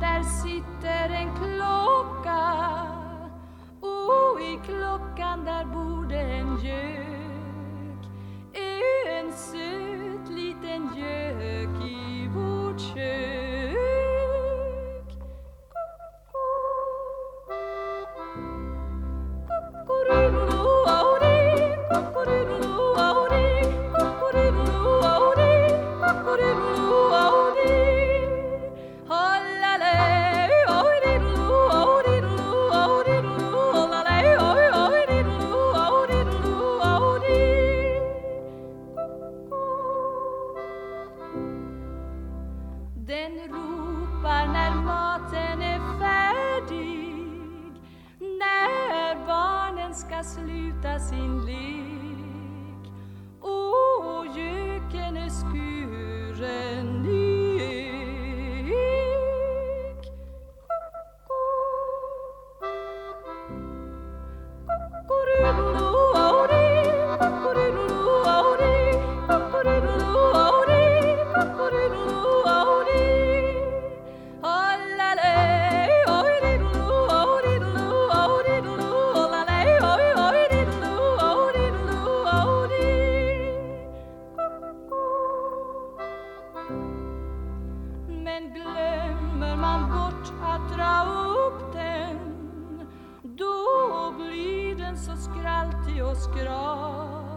där sitter en klocka. Oh, i klockan där bor en gök. Den ropar när maten är färdig När barnen ska sluta sin lek. Glömmer man bort att dra upp den. Då blir den så skraltig och skral.